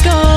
go.